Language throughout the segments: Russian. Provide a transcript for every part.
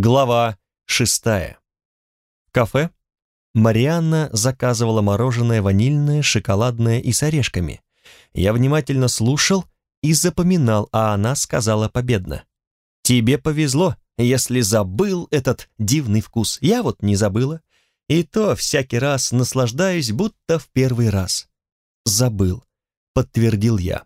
Глава шестая. В кафе Марианна заказывала мороженое ванильное, шоколадное и с орешками. Я внимательно слушал и запоминал, а она сказала победно. «Тебе повезло, если забыл этот дивный вкус. Я вот не забыла. И то всякий раз наслаждаюсь, будто в первый раз». «Забыл», — подтвердил я.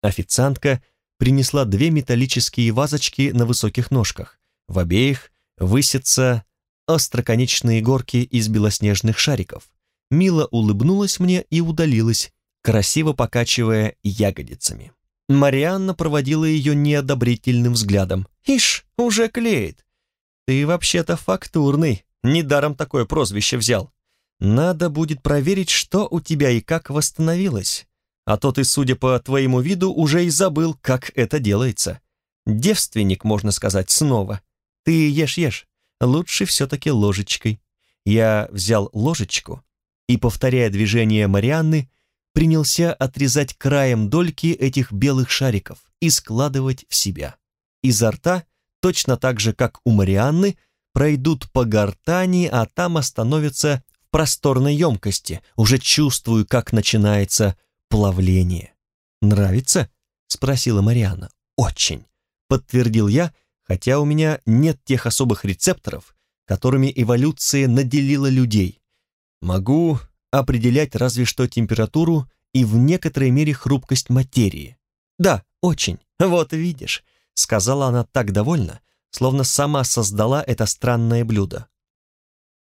Официантка принесла две металлические вазочки на высоких ножках. В обеих высятся остроконечные горки из белоснежных шариков. Мила улыбнулась мне и удалилась, красиво покачивая ягодицами. Марианна проводила ее неодобрительным взглядом. «Ишь, уже клеит. Ты вообще-то фактурный, недаром такое прозвище взял. Надо будет проверить, что у тебя и как восстановилось. А то ты, судя по твоему виду, уже и забыл, как это делается. Девственник, можно сказать, снова. Ты ешь-ешь, лучше все-таки ложечкой. Я взял ложечку и, повторяя движение Марианны, принялся отрезать краем дольки этих белых шариков и складывать в себя. Изо рта, точно так же, как у Марианны, пройдут по гортани, а там остановятся в просторной емкости. Уже чувствую, как начинается плавление. «Нравится?» — спросила Марианна. «Очень», — подтвердил я, хотя у меня нет тех особых рецепторов, которыми эволюция наделила людей. Могу определять разве что температуру и в некоторой мере хрупкость материи. «Да, очень. Вот видишь», — сказала она так довольно, словно сама создала это странное блюдо.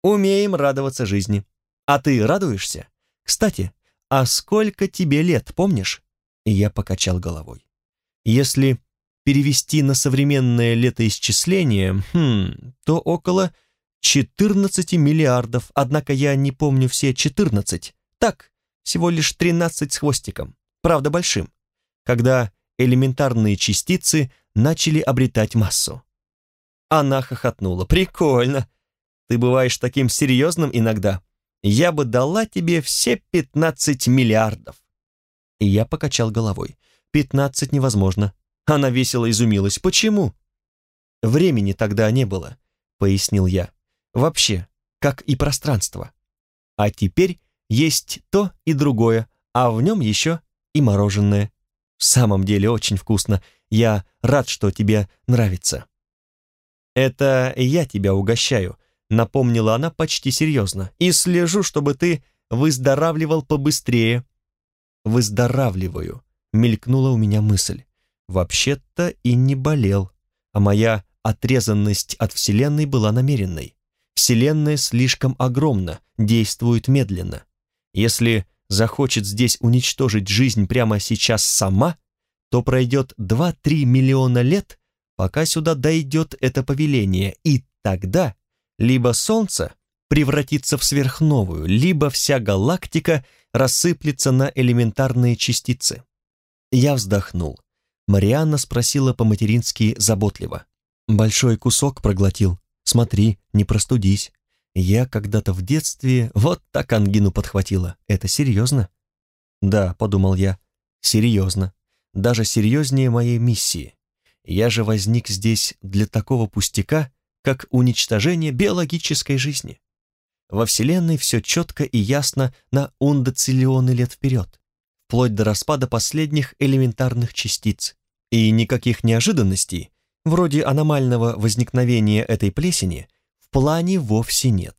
«Умеем радоваться жизни. А ты радуешься? Кстати, а сколько тебе лет, помнишь?» И я покачал головой. Если перевести на современное летоисчисление, хм, то около 14 миллиардов, однако я не помню все 14. Так, всего лишь 13 с хвостиком, правда большим, когда элементарные частицы начали обретать массу. Она хохотнула. «Прикольно. Ты бываешь таким серьезным иногда. Я бы дала тебе все 15 миллиардов». И я покачал головой. «15 невозможно. Она весело изумилась. «Почему?» «Времени тогда не было», — пояснил я. «Вообще, как и пространство. А теперь есть то и другое, а в нем еще и мороженое. В самом деле очень вкусно. Я рад, что тебе нравится». «Это я тебя угощаю», — напомнила она почти серьезно. «И слежу, чтобы ты выздоравливал побыстрее». «Выздоравливаю», — мелькнула у меня мысль вообще-то и не болел, а моя отрезанность от Вселенной была намеренной. Вселенная слишком огромна, действует медленно. Если захочет здесь уничтожить жизнь прямо сейчас сама, то пройдет 2-3 миллиона лет, пока сюда дойдет это повеление, и тогда либо Солнце превратится в сверхновую, либо вся галактика рассыплется на элементарные частицы. Я вздохнул. Марианна спросила по-матерински заботливо. «Большой кусок проглотил. Смотри, не простудись. Я когда-то в детстве вот так ангину подхватила. Это серьезно?» «Да», — подумал я, — «серьезно. Даже серьезнее моей миссии. Я же возник здесь для такого пустяка, как уничтожение биологической жизни. Во Вселенной все четко и ясно на ундоциллионы лет вперед вплоть до распада последних элементарных частиц. И никаких неожиданностей, вроде аномального возникновения этой плесени, в плане вовсе нет.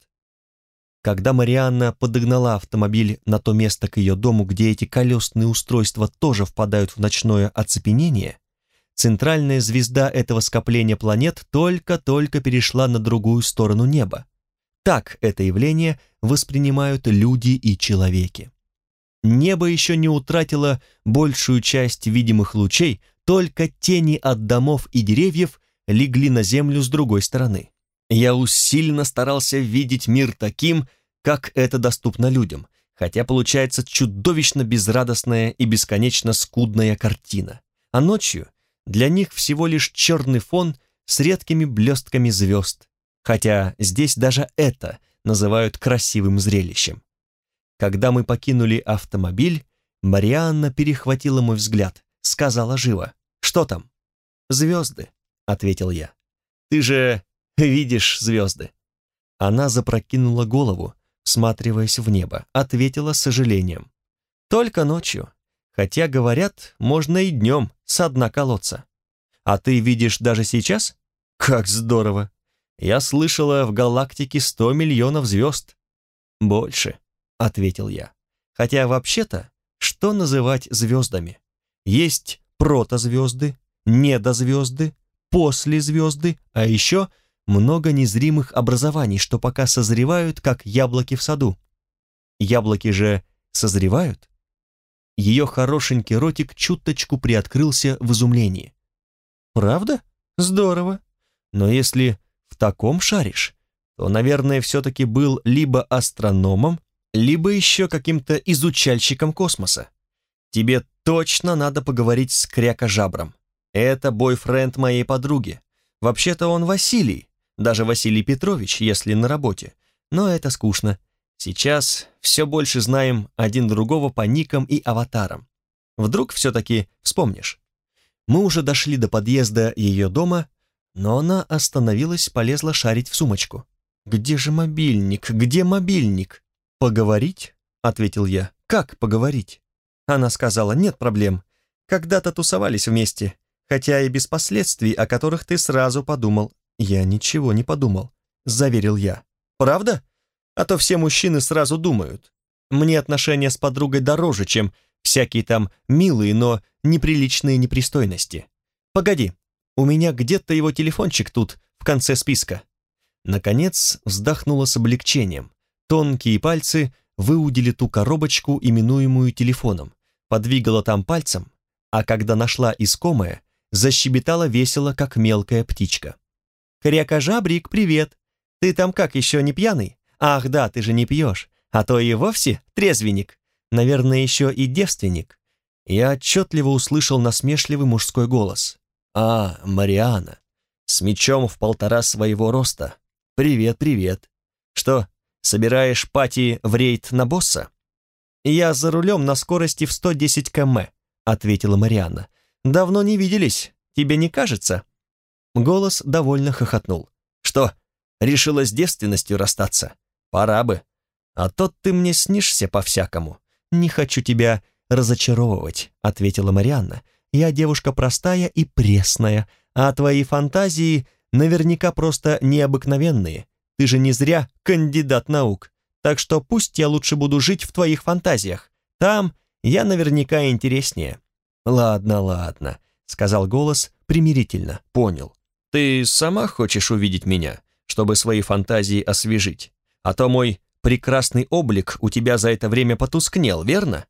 Когда Марианна подогнала автомобиль на то место к ее дому, где эти колесные устройства тоже впадают в ночное оцепенение, центральная звезда этого скопления планет только-только перешла на другую сторону неба. Так это явление воспринимают люди и человеки. Небо еще не утратило большую часть видимых лучей, только тени от домов и деревьев легли на землю с другой стороны. Я усиленно старался видеть мир таким, как это доступно людям, хотя получается чудовищно безрадостная и бесконечно скудная картина. А ночью для них всего лишь черный фон с редкими блестками звезд, хотя здесь даже это называют красивым зрелищем. Когда мы покинули автомобиль, Марианна перехватила мой взгляд, сказала живо. «Что там?» «Звезды», — ответил я. «Ты же видишь звезды?» Она запрокинула голову, всматриваясь в небо, ответила с сожалением. «Только ночью. Хотя, говорят, можно и днем со дна колодца. А ты видишь даже сейчас? Как здорово! Я слышала, в галактике сто миллионов звезд. Больше, ответил я. Хотя вообще-то, что называть звездами? Есть протозвезды, недозвезды, послезвезды, а еще много незримых образований, что пока созревают, как яблоки в саду. Яблоки же созревают? Ее хорошенький ротик чуточку приоткрылся в изумлении. «Правда? Здорово. Но если в таком шаришь, то, наверное, все-таки был либо астрономом, либо еще каким-то изучальщиком космоса. Тебе точно надо поговорить с крякожабром. Это бойфренд моей подруги. Вообще-то он Василий, даже Василий Петрович, если на работе. Но это скучно. Сейчас все больше знаем один другого по никам и аватарам. Вдруг все-таки вспомнишь. Мы уже дошли до подъезда ее дома, но она остановилась, полезла шарить в сумочку. «Где же мобильник? Где мобильник?» «Поговорить?» — ответил я. «Как поговорить?» Она сказала, «Нет проблем. Когда-то тусовались вместе, хотя и без последствий, о которых ты сразу подумал». «Я ничего не подумал», — заверил я. «Правда?» А то все мужчины сразу думают. Мне отношения с подругой дороже, чем всякие там милые, но неприличные непристойности. Погоди, у меня где-то его телефончик тут, в конце списка. Наконец вздохнула с облегчением. Тонкие пальцы выудили ту коробочку, именуемую телефоном, подвигала там пальцем, а когда нашла искомое, защебетала весело, как мелкая птичка. «Крякожабрик, привет! Ты там как, еще не пьяный?» Ах да, ты же не пьешь, а то и вовсе трезвенник. Наверное, еще и девственник. Я отчетливо услышал насмешливый мужской голос. «А, Мариана, с мечом в полтора своего роста. Привет, привет. Что, собираешь пати в рейд на босса?» «Я за рулем на скорости в 110 км», — ответила Марианна. «Давно не виделись, тебе не кажется?» Голос довольно хохотнул. «Что, решила с девственностью расстаться? Пора бы. А то ты мне снишься по-всякому. Не хочу тебя разочаровывать», — ответила Марианна. «Я девушка простая и пресная, а твои фантазии наверняка просто необыкновенные. Ты же не зря кандидат наук. Так что пусть я лучше буду жить в твоих фантазиях. Там я наверняка интереснее». «Ладно, ладно», — сказал голос примирительно, понял. «Ты сама хочешь увидеть меня, чтобы свои фантазии освежить?» А то мой прекрасный облик у тебя за это время потускнел, верно?»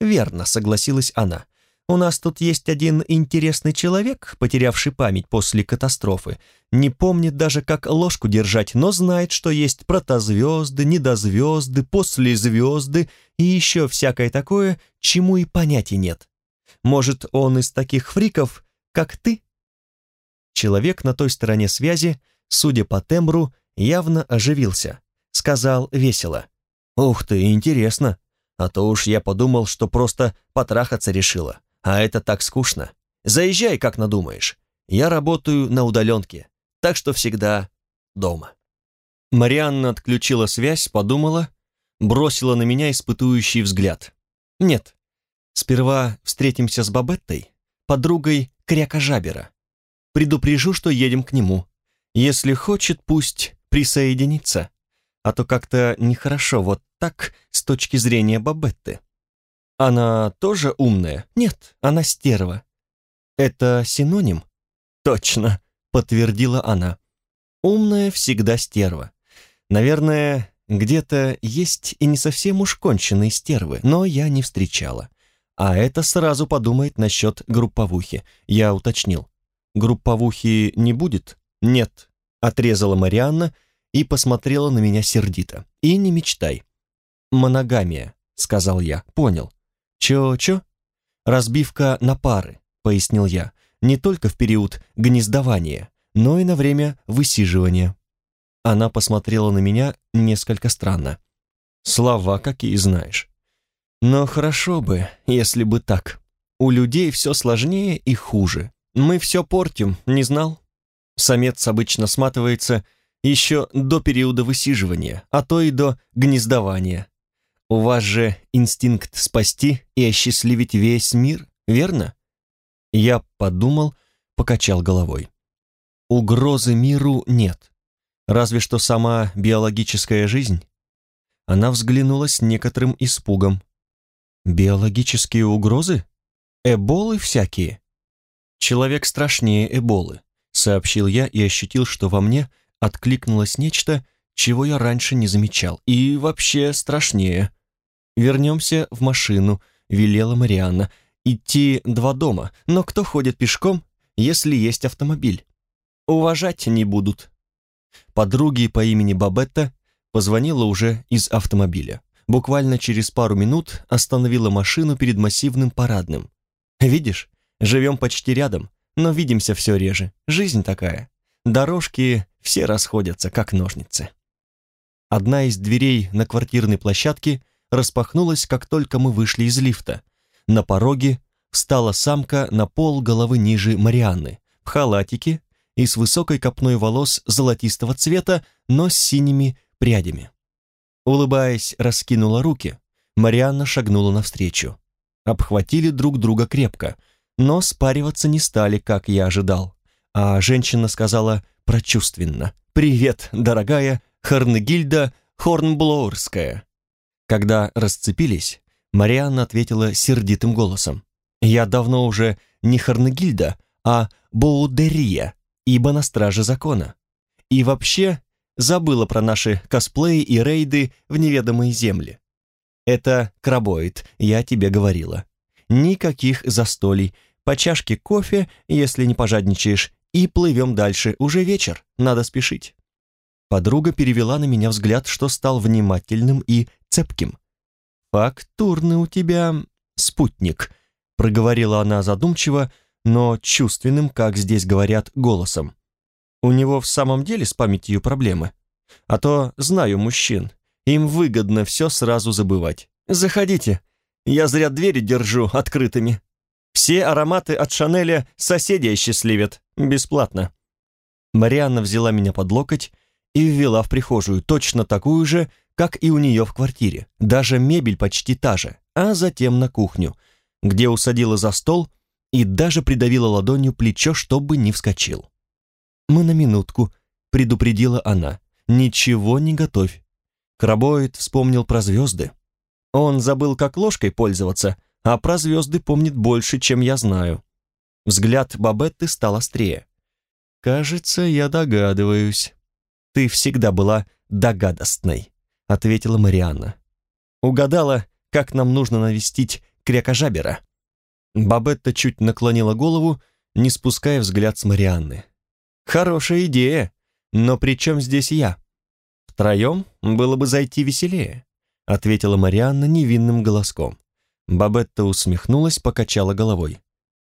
«Верно», — согласилась она. «У нас тут есть один интересный человек, потерявший память после катастрофы. Не помнит даже, как ложку держать, но знает, что есть протозвезды, недозвезды, послезвезды и еще всякое такое, чему и понятия нет. Может, он из таких фриков, как ты?» Человек на той стороне связи, судя по тембру, явно оживился сказал весело. «Ух ты, интересно. А то уж я подумал, что просто потрахаться решила. А это так скучно. Заезжай, как надумаешь. Я работаю на удаленке, так что всегда дома». Марианна отключила связь, подумала, бросила на меня испытующий взгляд. «Нет, сперва встретимся с Бабеттой, подругой Крякожабера. Предупрежу, что едем к нему. Если хочет, пусть присоединится а то как-то нехорошо вот так с точки зрения Бабетты. Она тоже умная? Нет, она стерва. Это синоним? Точно, подтвердила она. Умная всегда стерва. Наверное, где-то есть и не совсем уж конченые стервы, но я не встречала. А это сразу подумает насчет групповухи. Я уточнил. Групповухи не будет? Нет, отрезала Марианна, и посмотрела на меня сердито. «И не мечтай». «Моногамия», — сказал я. «Понял». «Чё-чё?» «Разбивка на пары», — пояснил я. «Не только в период гнездования, но и на время высиживания». Она посмотрела на меня несколько странно. «Слова какие знаешь». «Но хорошо бы, если бы так. У людей все сложнее и хуже. Мы все портим, не знал?» Самец обычно сматывается еще до периода высиживания, а то и до гнездования. У вас же инстинкт спасти и осчастливить весь мир, верно? Я подумал, покачал головой. Угрозы миру нет. Разве что сама биологическая жизнь. Она взглянула с некоторым испугом. Биологические угрозы? Эболы всякие? Человек страшнее эболы, сообщил я и ощутил, что во мне откликнулось нечто, чего я раньше не замечал. И вообще страшнее. «Вернемся в машину», — велела Марианна. «Идти два дома, но кто ходит пешком, если есть автомобиль? Уважать не будут». Подруги по имени Бабетта позвонила уже из автомобиля. Буквально через пару минут остановила машину перед массивным парадным. «Видишь, живем почти рядом, но видимся все реже. Жизнь такая. Дорожки все расходятся, как ножницы». Одна из дверей на квартирной площадке распахнулась, как только мы вышли из лифта. На пороге встала самка на пол головы ниже Марианны, в халатике и с высокой копной волос золотистого цвета, но с синими прядями. Улыбаясь, раскинула руки. Марианна шагнула навстречу. Обхватили друг друга крепко, но спариваться не стали, как я ожидал. А женщина сказала прочувственно «Привет, дорогая Харнегильда Хорнблоурская». Когда расцепились, Марианна ответила сердитым голосом. «Я давно уже не Харнегильда, а Боудерия, ибо на страже закона. И вообще забыла про наши косплеи и рейды в неведомые земли. Это крабоид, я тебе говорила. Никаких застолий, по чашке кофе, если не пожадничаешь, и плывем дальше, уже вечер, надо спешить». Подруга перевела на меня взгляд, что стал внимательным и цепким. «Фактурный у тебя спутник», — проговорила она задумчиво, но чувственным, как здесь говорят, голосом. «У него в самом деле с памятью проблемы. А то знаю мужчин, им выгодно все сразу забывать. Заходите, я зря двери держу открытыми. Все ароматы от Шанеля соседи осчастливят, бесплатно». Марианна взяла меня под локоть и ввела в прихожую, точно такую же, как и у нее в квартире, даже мебель почти та же, а затем на кухню, где усадила за стол и даже придавила ладонью плечо, чтобы не вскочил. «Мы на минутку», — предупредила она, — «ничего не готовь». Крабоид вспомнил про звезды. Он забыл, как ложкой пользоваться, а про звезды помнит больше, чем я знаю. Взгляд Бабетты стал острее. «Кажется, я догадываюсь. Ты всегда была догадостной» ответила Марианна. Угадала, как нам нужно навестить крякожабера. Бабетта чуть наклонила голову, не спуская взгляд с Марианны. Хорошая идея, но при чем здесь я? Втроем было бы зайти веселее, ответила Марианна невинным голоском. Бабетта усмехнулась, покачала головой.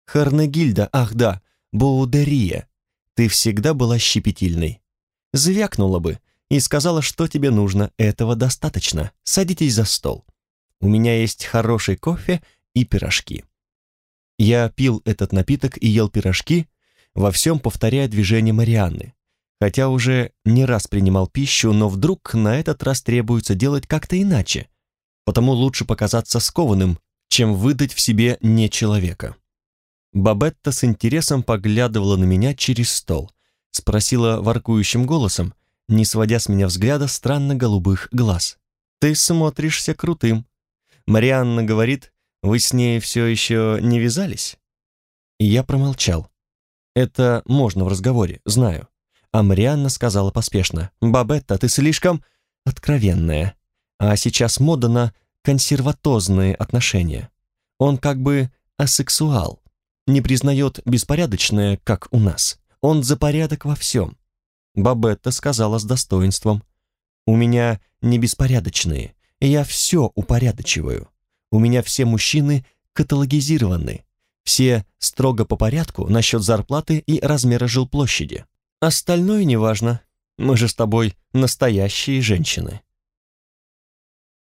Харнегильда, ах да, Боудерия, ты всегда была щепетильной. Звякнула бы, и сказала, что тебе нужно, этого достаточно. Садитесь за стол. У меня есть хороший кофе и пирожки. Я пил этот напиток и ел пирожки, во всем повторяя движение Марианны, хотя уже не раз принимал пищу, но вдруг на этот раз требуется делать как-то иначе, потому лучше показаться скованным, чем выдать в себе не человека. Бабетта с интересом поглядывала на меня через стол, спросила воркующим голосом, не сводя с меня взгляда странно-голубых глаз. «Ты смотришься крутым». Марианна говорит, вы с ней все еще не вязались? И я промолчал. Это можно в разговоре, знаю. А Марианна сказала поспешно, «Бабетта, ты слишком откровенная. А сейчас мода на консерватозные отношения. Он как бы асексуал, не признает беспорядочное, как у нас. Он за порядок во всем. Бабетта сказала с достоинством. «У меня не беспорядочные, я все упорядочиваю. У меня все мужчины каталогизированы, все строго по порядку насчет зарплаты и размера жилплощади. Остальное неважно, мы же с тобой настоящие женщины».